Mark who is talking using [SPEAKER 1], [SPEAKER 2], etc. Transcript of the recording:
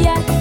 [SPEAKER 1] моя